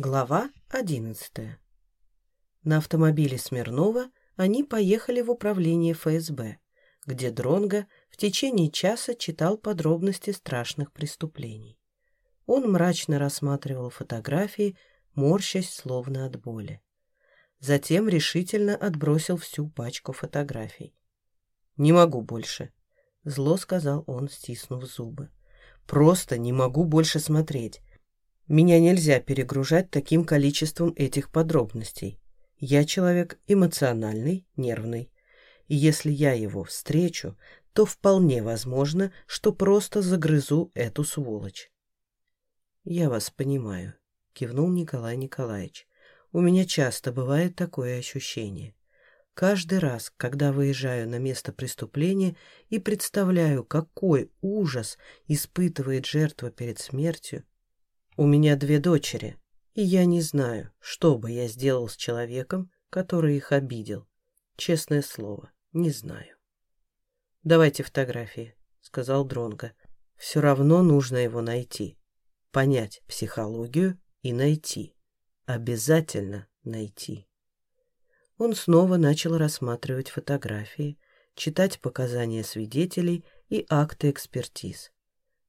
Глава одиннадцатая. На автомобиле Смирнова они поехали в управление ФСБ, где Дронго в течение часа читал подробности страшных преступлений. Он мрачно рассматривал фотографии, морщась словно от боли. Затем решительно отбросил всю пачку фотографий. «Не могу больше», — зло сказал он, стиснув зубы. «Просто не могу больше смотреть. Меня нельзя перегружать таким количеством этих подробностей. Я человек эмоциональный, нервный. И если я его встречу, то вполне возможно, что просто загрызу эту сволочь. «Я вас понимаю», — кивнул Николай Николаевич. «У меня часто бывает такое ощущение. Каждый раз, когда выезжаю на место преступления и представляю, какой ужас испытывает жертва перед смертью, у меня две дочери, и я не знаю, что бы я сделал с человеком, который их обидел. Честное слово, не знаю. «Давайте фотографии», — сказал Дронго. «Все равно нужно его найти. Понять психологию и найти. Обязательно найти». Он снова начал рассматривать фотографии, читать показания свидетелей и акты экспертиз.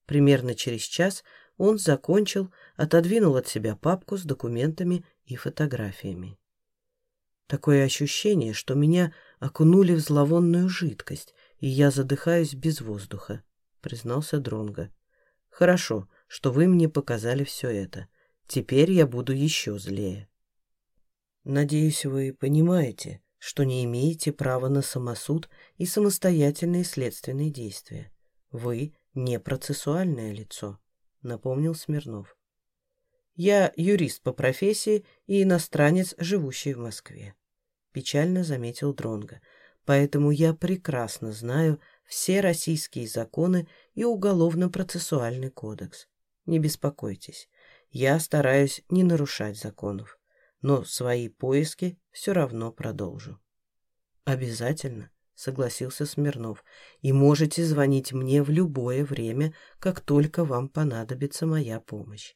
Примерно через час он закончил, отодвинул от себя папку с документами и фотографиями. Такое ощущение, что меня окунули в зловонную жидкость, и я задыхаюсь без воздуха, признался Дронго. Хорошо, что вы мне показали все это. Теперь я буду еще злее. Надеюсь, вы понимаете, что не имеете права на самосуд и самостоятельные следственные действия. Вы не процессуальное лицо. — напомнил Смирнов. «Я юрист по профессии и иностранец, живущий в Москве», — печально заметил Дронга. «Поэтому я прекрасно знаю все российские законы и уголовно-процессуальный кодекс. Не беспокойтесь, я стараюсь не нарушать законов, но свои поиски все равно продолжу». «Обязательно», согласился Смирнов. «И можете звонить мне в любое время, как только вам понадобится моя помощь.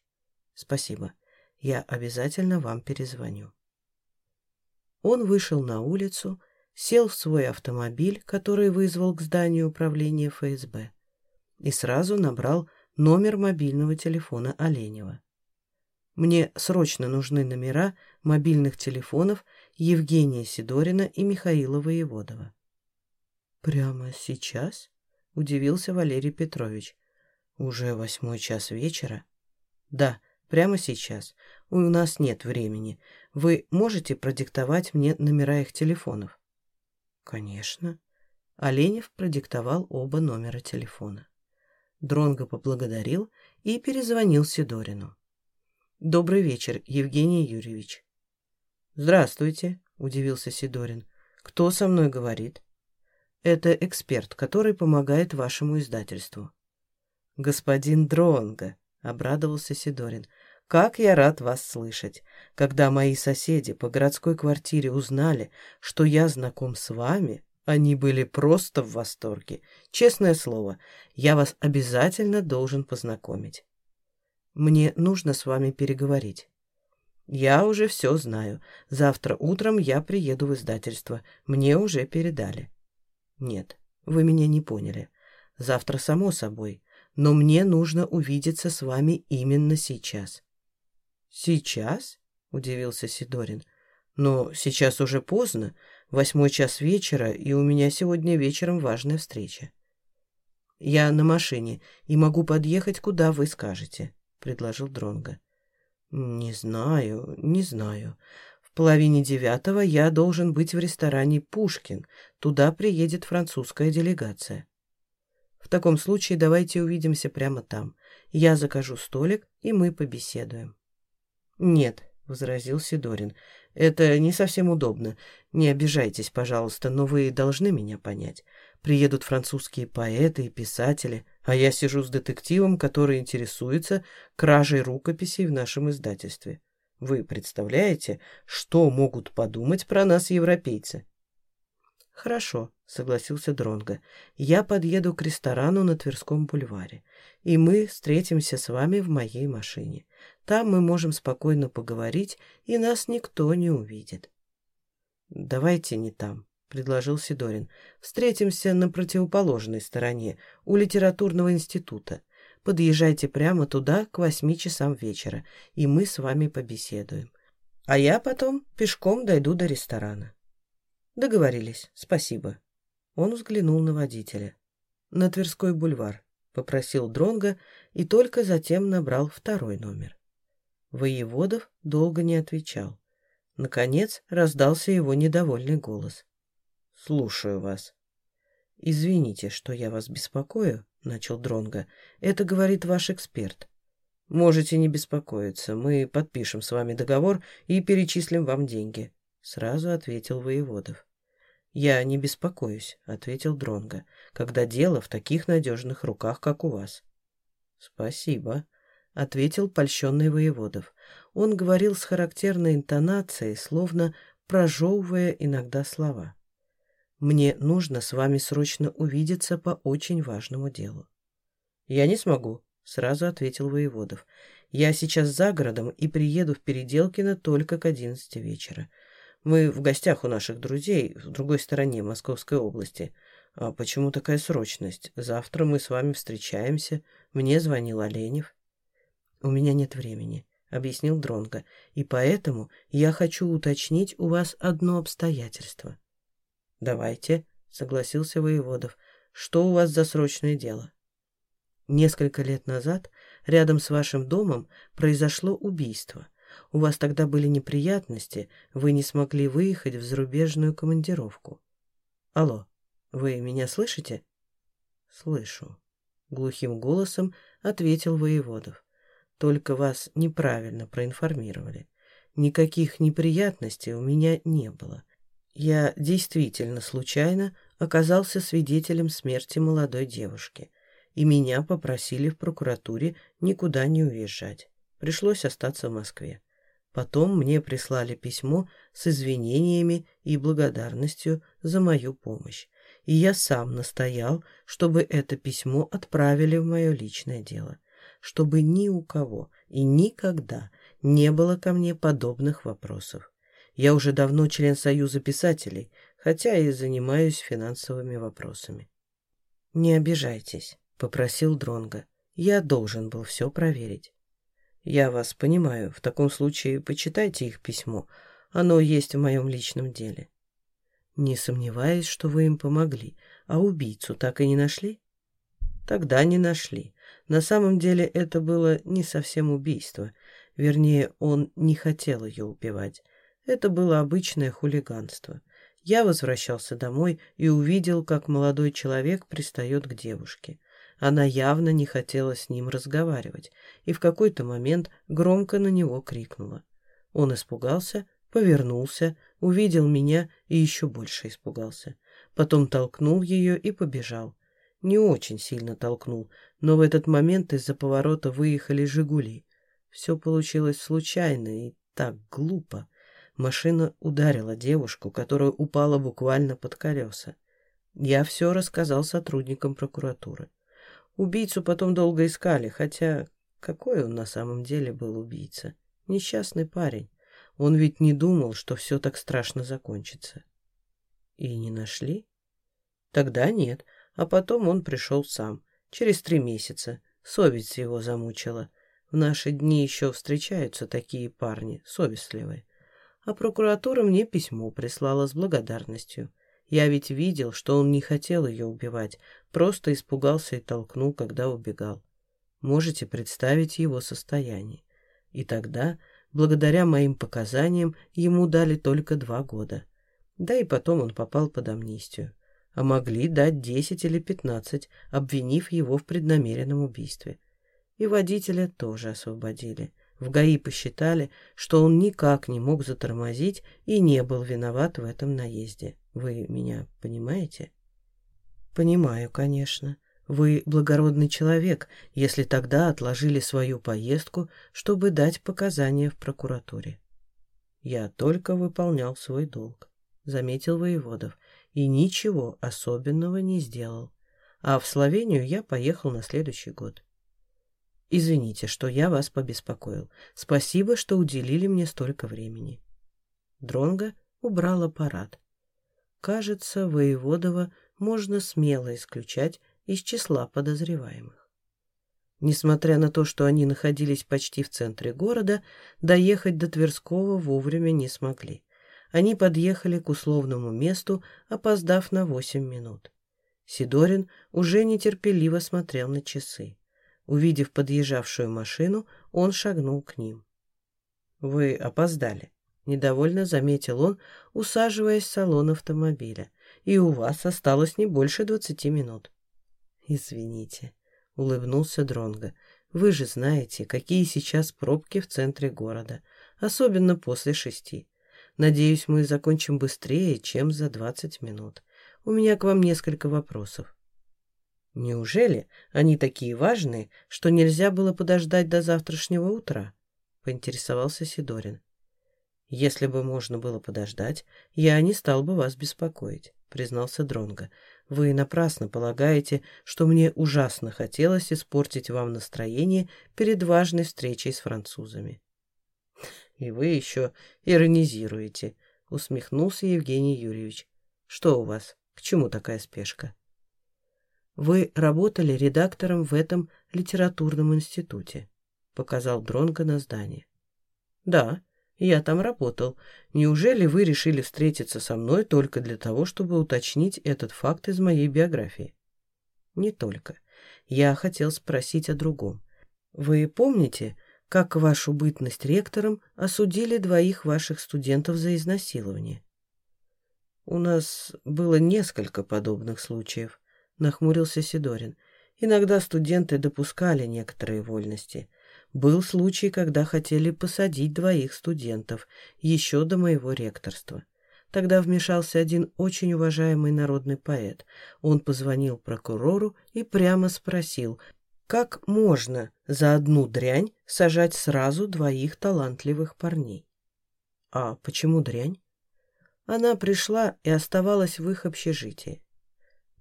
Спасибо. Я обязательно вам перезвоню». Он вышел на улицу, сел в свой автомобиль, который вызвал к зданию управления ФСБ, и сразу набрал номер мобильного телефона Оленева. Мне срочно нужны номера мобильных телефонов Евгения Сидорина и Михаила Воеводова. «Прямо сейчас?» — удивился Валерий Петрович. «Уже восьмой час вечера?» «Да, прямо сейчас. У нас нет времени. Вы можете продиктовать мне номера их телефонов?» «Конечно». Оленев продиктовал оба номера телефона. Дронго поблагодарил и перезвонил Сидорину. «Добрый вечер, Евгений Юрьевич». «Здравствуйте», — удивился Сидорин. «Кто со мной говорит?» Это эксперт, который помогает вашему издательству. Господин Дронга, обрадовался Сидорин. Как я рад вас слышать. Когда мои соседи по городской квартире узнали, что я знаком с вами, они были просто в восторге. Честное слово, я вас обязательно должен познакомить. Мне нужно с вами переговорить. Я уже все знаю. Завтра утром я приеду в издательство. Мне уже передали. Нет, вы меня не поняли. Завтра, само собой. Но мне нужно увидеться с вами именно сейчас. Сейчас? Удивился Сидорин. Но сейчас уже поздно. Восьмой час вечера, и у меня сегодня вечером важная встреча. Я на машине и могу подъехать, куда вы скажете, предложил Дронга. Не знаю, не знаю половине девятого я должен быть в ресторане «Пушкин». Туда приедет французская делегация. В таком случае давайте увидимся прямо там. Я закажу столик, и мы побеседуем. Нет, — возразил Сидорин, — это не совсем удобно. Не обижайтесь, пожалуйста, но вы должны меня понять. Приедут французские поэты и писатели, а я сижу с детективом, который интересуется кражей рукописей в нашем издательстве. Вы представляете, что могут подумать про нас европейцы? Хорошо, согласился Дронго. Я подъеду к ресторану на Тверском бульваре, и мы встретимся с вами в моей машине. Там мы можем спокойно поговорить, и нас никто не увидит. Давайте не там, предложил Сидорин. Встретимся на противоположной стороне, у литературного института. Подъезжайте прямо туда к восьми часам вечера, и мы с вами побеседуем. А я потом пешком дойду до ресторана. Договорились, спасибо. Он взглянул на водителя. На Тверской бульвар, попросил Дронга и только затем набрал второй номер. Воеводов долго не отвечал. Наконец раздался его недовольный голос. «Слушаю вас». «Извините, что я вас беспокою», — начал Дронга. «Это говорит ваш эксперт. Можете не беспокоиться, мы подпишем с вами договор и перечислим вам деньги», — сразу ответил Воеводов. «Я не беспокоюсь», — ответил Дронга, «когда дело в таких надежных руках, как у вас». «Спасибо», — ответил польщенный Воеводов. Он говорил с характерной интонацией, словно прожевывая иногда слова. «Мне нужно с вами срочно увидеться по очень важному делу». «Я не смогу», — сразу ответил Воеводов. «Я сейчас за городом и приеду в Переделкино только к одиннадцати вечера. Мы в гостях у наших друзей в другой стороне Московской области. А почему такая срочность? Завтра мы с вами встречаемся. Мне звонил Оленев. У меня нет времени, объяснил Дронго, и поэтому я хочу уточнить у вас одно обстоятельство. Давайте, согласился Воеводов. Что у вас за срочное дело? Несколько лет назад рядом с вашим домом произошло убийство. У вас тогда были неприятности, вы не смогли выехать в зарубежную командировку. Алло, вы меня слышите? Слышу. Глухим голосом ответил Воеводов. Только вас неправильно проинформировали. Никаких неприятностей у меня не было. Я действительно случайно оказался свидетелем смерти молодой девушки, и меня попросили в прокуратуре никуда не уезжать. Пришлось остаться в Москве. Потом мне прислали письмо с извинениями и благодарностью за мою помощь. И я сам настоял, чтобы это письмо отправили в мое личное дело, чтобы ни у кого и никогда не было ко мне подобных вопросов. Я уже давно член Союза писателей, хотя и занимаюсь финансовыми вопросами. «Не обижайтесь», — попросил Дронга. «Я должен был все проверить». «Я вас понимаю. В таком случае почитайте их письмо. Оно есть в моем личном деле». «Не сомневаюсь, что вы им помогли. А убийцу так и не нашли?» «Тогда не нашли. На самом деле это было не совсем убийство. Вернее, он не хотел ее убивать. Это было обычное хулиганство. Я возвращался домой и увидел, как молодой человек пристает к девушке. Она явно не хотела с ним разговаривать и в какой-то момент громко на него крикнула. Он испугался, повернулся, увидел меня и еще больше испугался. Потом толкнул ее и побежал. Не очень сильно толкнул, но в этот момент из-за поворота выехали «Жигули». Все получилось случайно и так глупо. Машина ударила девушку, которая упала буквально под колеса. Я все рассказал сотрудникам прокуратуры. Убийцу потом долго искали, хотя какой он на самом деле был убийца? Несчастный парень. Он ведь не думал, что все так страшно закончится. И не нашли? Тогда нет, а потом он пришел сам, через три месяца. Совесть его замучила. В наши дни еще встречаются такие парни, совестливые. А прокуратура мне письмо прислала с благодарностью. Я ведь видел, что он не хотел ее убивать, просто испугался и толкнул, когда убегал. Можете представить его состояние. И тогда, благодаря моим показаниям, ему дали только два года. Да и потом он попал под амнистию. А могли дать десять или пятнадцать, обвинив его в преднамеренном убийстве. И водителя тоже освободили. В ГАИ посчитали, что он никак не мог затормозить и не был виноват в этом наезде. Вы меня понимаете? Понимаю, конечно. Вы благородный человек, если тогда отложили свою поездку, чтобы дать показания в прокуратуре. Я только выполнял свой долг, заметил Воеводов, и ничего особенного не сделал. А в Словению я поехал на следующий год. Извините, что я вас побеспокоил. Спасибо, что уделили мне столько времени. Дронго убрал аппарат. Кажется, Воеводова можно смело исключать из числа подозреваемых. Несмотря на то, что они находились почти в центре города, доехать до Тверского вовремя не смогли. Они подъехали к условному месту, опоздав на восемь минут. Сидорин уже нетерпеливо смотрел на часы. Увидев подъезжавшую машину, он шагнул к ним. «Вы опоздали», — недовольно заметил он, усаживаясь в салон автомобиля. «И у вас осталось не больше двадцати минут». «Извините», — улыбнулся Дронго. «Вы же знаете, какие сейчас пробки в центре города, особенно после шести. Надеюсь, мы закончим быстрее, чем за двадцать минут. У меня к вам несколько вопросов». «Неужели они такие важные, что нельзя было подождать до завтрашнего утра?» — поинтересовался Сидорин. «Если бы можно было подождать, я не стал бы вас беспокоить», — признался Дронго. Вы напрасно полагаете, что мне ужасно хотелось испортить вам настроение перед важной встречей с французами. И вы еще иронизируете, усмехнулся Евгений Юрьевич. Что у вас? К чему такая спешка? Вы работали редактором в этом литературном институте, показал Дронго на здание. Да, я там работал. Неужели вы решили встретиться со мной только для того, чтобы уточнить этот факт из моей биографии? Не только. Я хотел спросить о другом. Вы помните, как вашу бытность ректором осудили двоих ваших студентов за изнасилование? У нас было несколько подобных случаев, нахмурился Сидорин. Иногда студенты допускали некоторые вольности – был случай, когда хотели посадить двоих студентов, еще до моего ректорства. Тогда вмешался один очень уважаемый народный поэт. Он позвонил прокурору и прямо спросил, как можно за одну дрянь сажать сразу двоих талантливых парней. А почему дрянь? Она пришла и оставалась в их общежитии.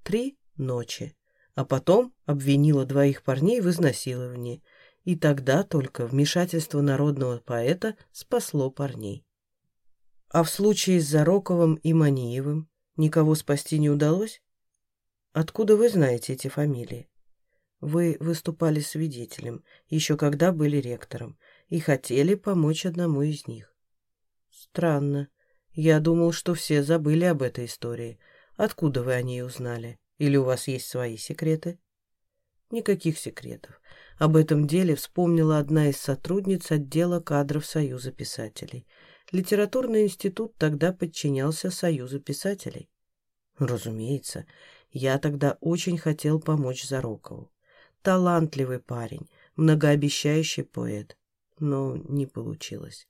Три ночи, а потом обвинила двоих парней в изнасиловании и тогда только вмешательство народного поэта спасло парней. А в случае с Зароковым и Маниевым никого спасти не удалось? Откуда вы знаете эти фамилии? Вы выступали свидетелем, еще когда были ректором, и хотели помочь одному из них. Странно. Я думал, что все забыли об этой истории. Откуда вы о ней узнали? Или у вас есть свои секреты? Никаких секретов. Об этом деле вспомнила одна из сотрудниц отдела кадров Союза писателей. Литературный институт тогда подчинялся Союзу писателей. Разумеется, я тогда очень хотел помочь Зарокову. Талантливый парень, многообещающий поэт. Но не получилось.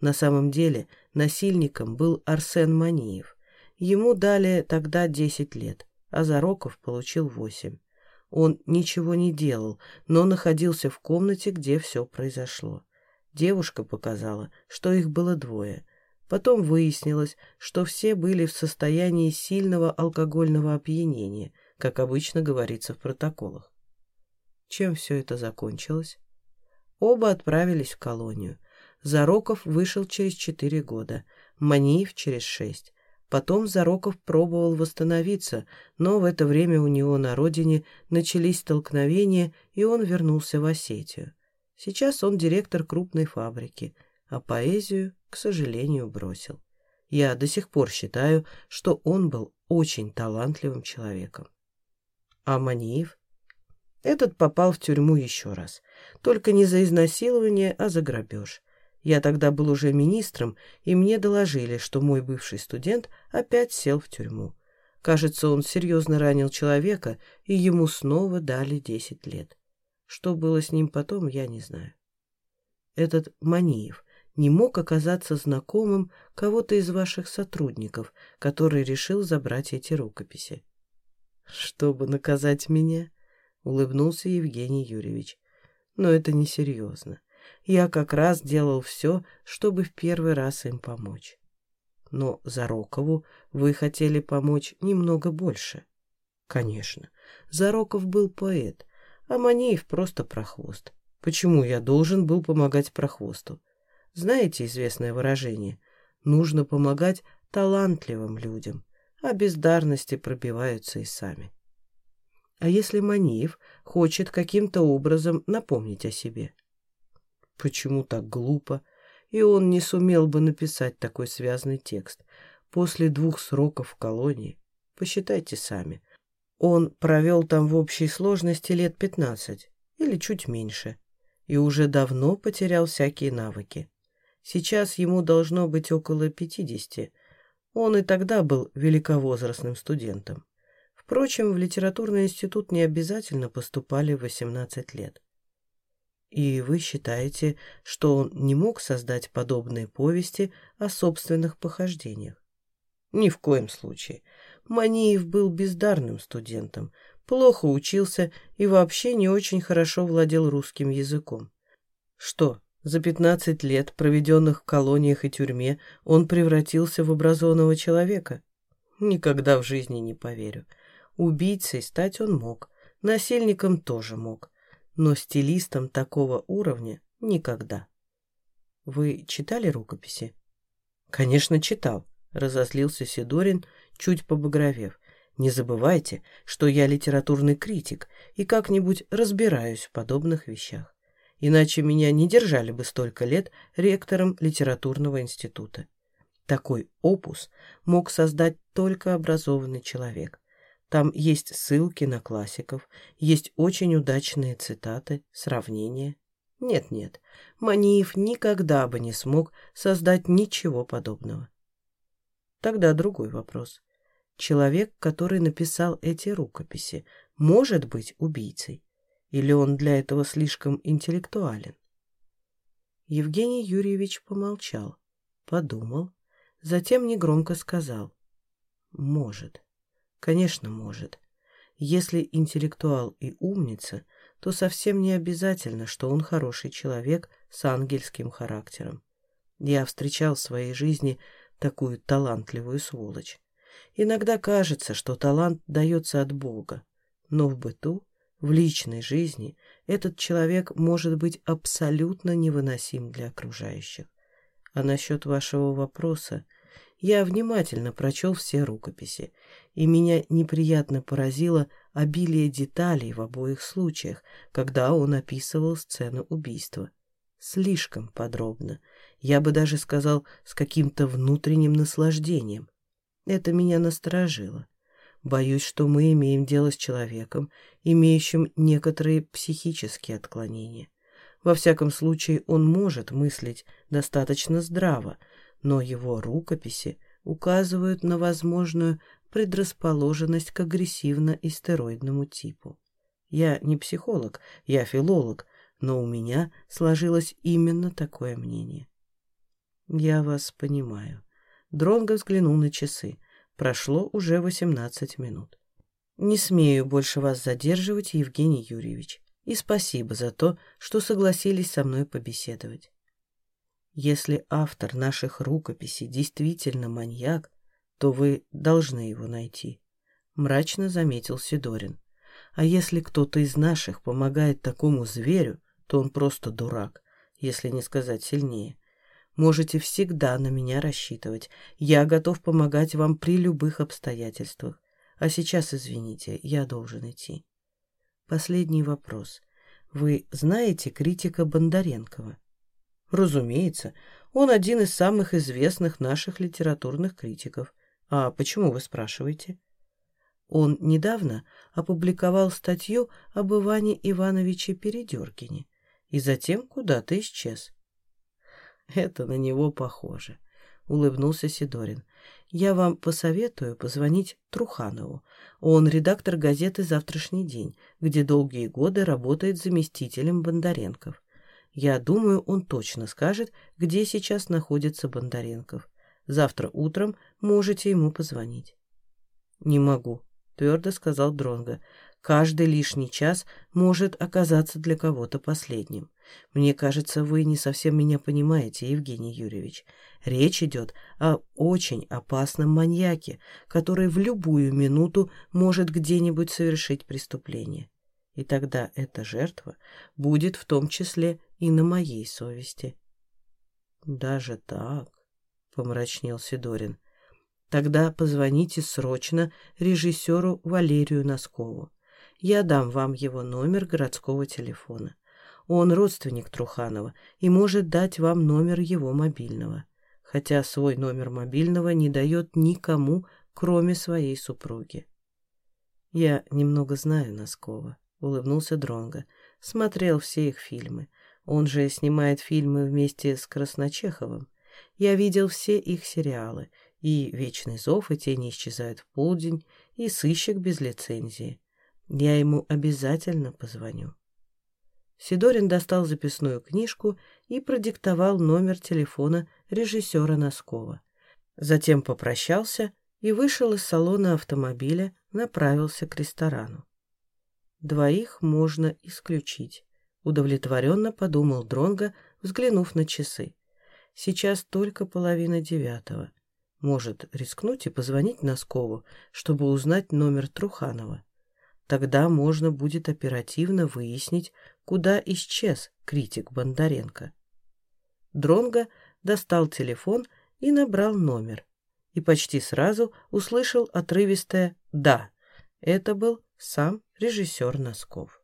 На самом деле насильником был Арсен Маниев. Ему дали тогда 10 лет, а Зароков получил 8. Он ничего не делал, но находился в комнате, где все произошло. Девушка показала, что их было двое. Потом выяснилось, что все были в состоянии сильного алкогольного опьянения, как обычно говорится в протоколах. Чем все это закончилось? Оба отправились в колонию. Зароков вышел через четыре года, Маниев через шесть. Потом Зароков пробовал восстановиться, но в это время у него на родине начались столкновения, и он вернулся в Осетию. Сейчас он директор крупной фабрики, а поэзию, к сожалению, бросил. Я до сих пор считаю, что он был очень талантливым человеком. А Маниев? Этот попал в тюрьму еще раз. Только не за изнасилование, а за грабеж. Я тогда был уже министром, и мне доложили, что мой бывший студент опять сел в тюрьму. Кажется, он серьезно ранил человека, и ему снова дали десять лет. Что было с ним потом, я не знаю. Этот Маниев не мог оказаться знакомым кого-то из ваших сотрудников, который решил забрать эти рукописи. «Чтобы наказать меня?» — улыбнулся Евгений Юрьевич. «Но это несерьезно. Я как раз делал все, чтобы в первый раз им помочь. Но Зарокову вы хотели помочь немного больше. Конечно, Зароков был поэт, а Манеев просто прохвост. Почему я должен был помогать прохвосту? Знаете известное выражение? Нужно помогать талантливым людям, а бездарности пробиваются и сами. А если Маниев хочет каким-то образом напомнить о себе? Почему так глупо? И он не сумел бы написать такой связанный текст. После двух сроков в колонии. Посчитайте сами. Он провел там в общей сложности лет пятнадцать или чуть меньше. И уже давно потерял всякие навыки. Сейчас ему должно быть около пятидесяти. Он и тогда был великовозрастным студентом. Впрочем, в литературный институт не обязательно поступали в 18 лет. И вы считаете, что он не мог создать подобные повести о собственных похождениях? Ни в коем случае. Маниев был бездарным студентом, плохо учился и вообще не очень хорошо владел русским языком. Что, за 15 лет, проведенных в колониях и тюрьме, он превратился в образованного человека? Никогда в жизни не поверю. Убийцей стать он мог, насильником тоже мог, но стилистом такого уровня никогда. Вы читали рукописи? Конечно, читал, разозлился Сидорин, чуть побагровев. Не забывайте, что я литературный критик и как-нибудь разбираюсь в подобных вещах. Иначе меня не держали бы столько лет ректором литературного института. Такой опус мог создать только образованный человек. Там есть ссылки на классиков, есть очень удачные цитаты, сравнения. Нет-нет, Маниев никогда бы не смог создать ничего подобного. Тогда другой вопрос. Человек, который написал эти рукописи, может быть убийцей? Или он для этого слишком интеллектуален? Евгений Юрьевич помолчал, подумал, затем негромко сказал «Может». Конечно, может. Если интеллектуал и умница, то совсем не обязательно, что он хороший человек с ангельским характером. Я встречал в своей жизни такую талантливую сволочь. Иногда кажется, что талант дается от Бога, но в быту, в личной жизни этот человек может быть абсолютно невыносим для окружающих. А насчет вашего вопроса, я внимательно прочел все рукописи, и меня неприятно поразило обилие деталей в обоих случаях, когда он описывал сцену убийства. Слишком подробно. Я бы даже сказал, с каким-то внутренним наслаждением. Это меня насторожило. Боюсь, что мы имеем дело с человеком, имеющим некоторые психические отклонения. Во всяком случае, он может мыслить достаточно здраво, но его рукописи указывают на возможную предрасположенность к агрессивно-истероидному типу. Я не психолог, я филолог, но у меня сложилось именно такое мнение. Я вас понимаю. Дронго взглянул на часы. Прошло уже 18 минут. Не смею больше вас задерживать, Евгений Юрьевич. И спасибо за то, что согласились со мной побеседовать. Если автор наших рукописей действительно маньяк, то вы должны его найти», — мрачно заметил Сидорин. «А если кто-то из наших помогает такому зверю, то он просто дурак, если не сказать сильнее. Можете всегда на меня рассчитывать. Я готов помогать вам при любых обстоятельствах. А сейчас, извините, я должен идти». Последний вопрос. Вы знаете критика Бондаренкова? Разумеется, он один из самых известных наших литературных критиков. А почему вы спрашиваете? Он недавно опубликовал статью об Иване Ивановиче Передергине и затем куда-то исчез. Это на него похоже, улыбнулся Сидорин. Я вам посоветую позвонить Труханову. Он редактор газеты «Завтрашний день», где долгие годы работает заместителем Бондаренков. Я думаю, он точно скажет, где сейчас находится Бондаренков. Завтра утром можете ему позвонить. Не могу, твердо сказал Дронго. Каждый лишний час может оказаться для кого-то последним. Мне кажется, вы не совсем меня понимаете, Евгений Юрьевич. Речь идет о очень опасном маньяке, который в любую минуту может где-нибудь совершить преступление. И тогда эта жертва будет в том числе и на моей совести. Даже так, помрачнел Сидорин. Тогда позвоните срочно режиссеру Валерию Носкову. Я дам вам его номер городского телефона. Он родственник Труханова и может дать вам номер его мобильного, хотя свой номер мобильного не дает никому, кроме своей супруги. «Я немного знаю Носкова», — улыбнулся Дронго. «Смотрел все их фильмы. Он же снимает фильмы вместе с Красночеховым. Я видел все их сериалы, и «Вечный зов», и «Тени исчезают в полдень», и «Сыщик без лицензии». Я ему обязательно позвоню. Сидорин достал записную книжку и продиктовал номер телефона режиссера Носкова. Затем попрощался и вышел из салона автомобиля, направился к ресторану. Двоих можно исключить, удовлетворенно подумал Дронго, взглянув на часы. Сейчас только половина девятого. Может рискнуть и позвонить Носкову, чтобы узнать номер Труханова. Тогда можно будет оперативно выяснить, куда исчез критик Бондаренко. Дронго достал телефон и набрал номер. И почти сразу услышал отрывистое «да». Это был сам режиссер Носков.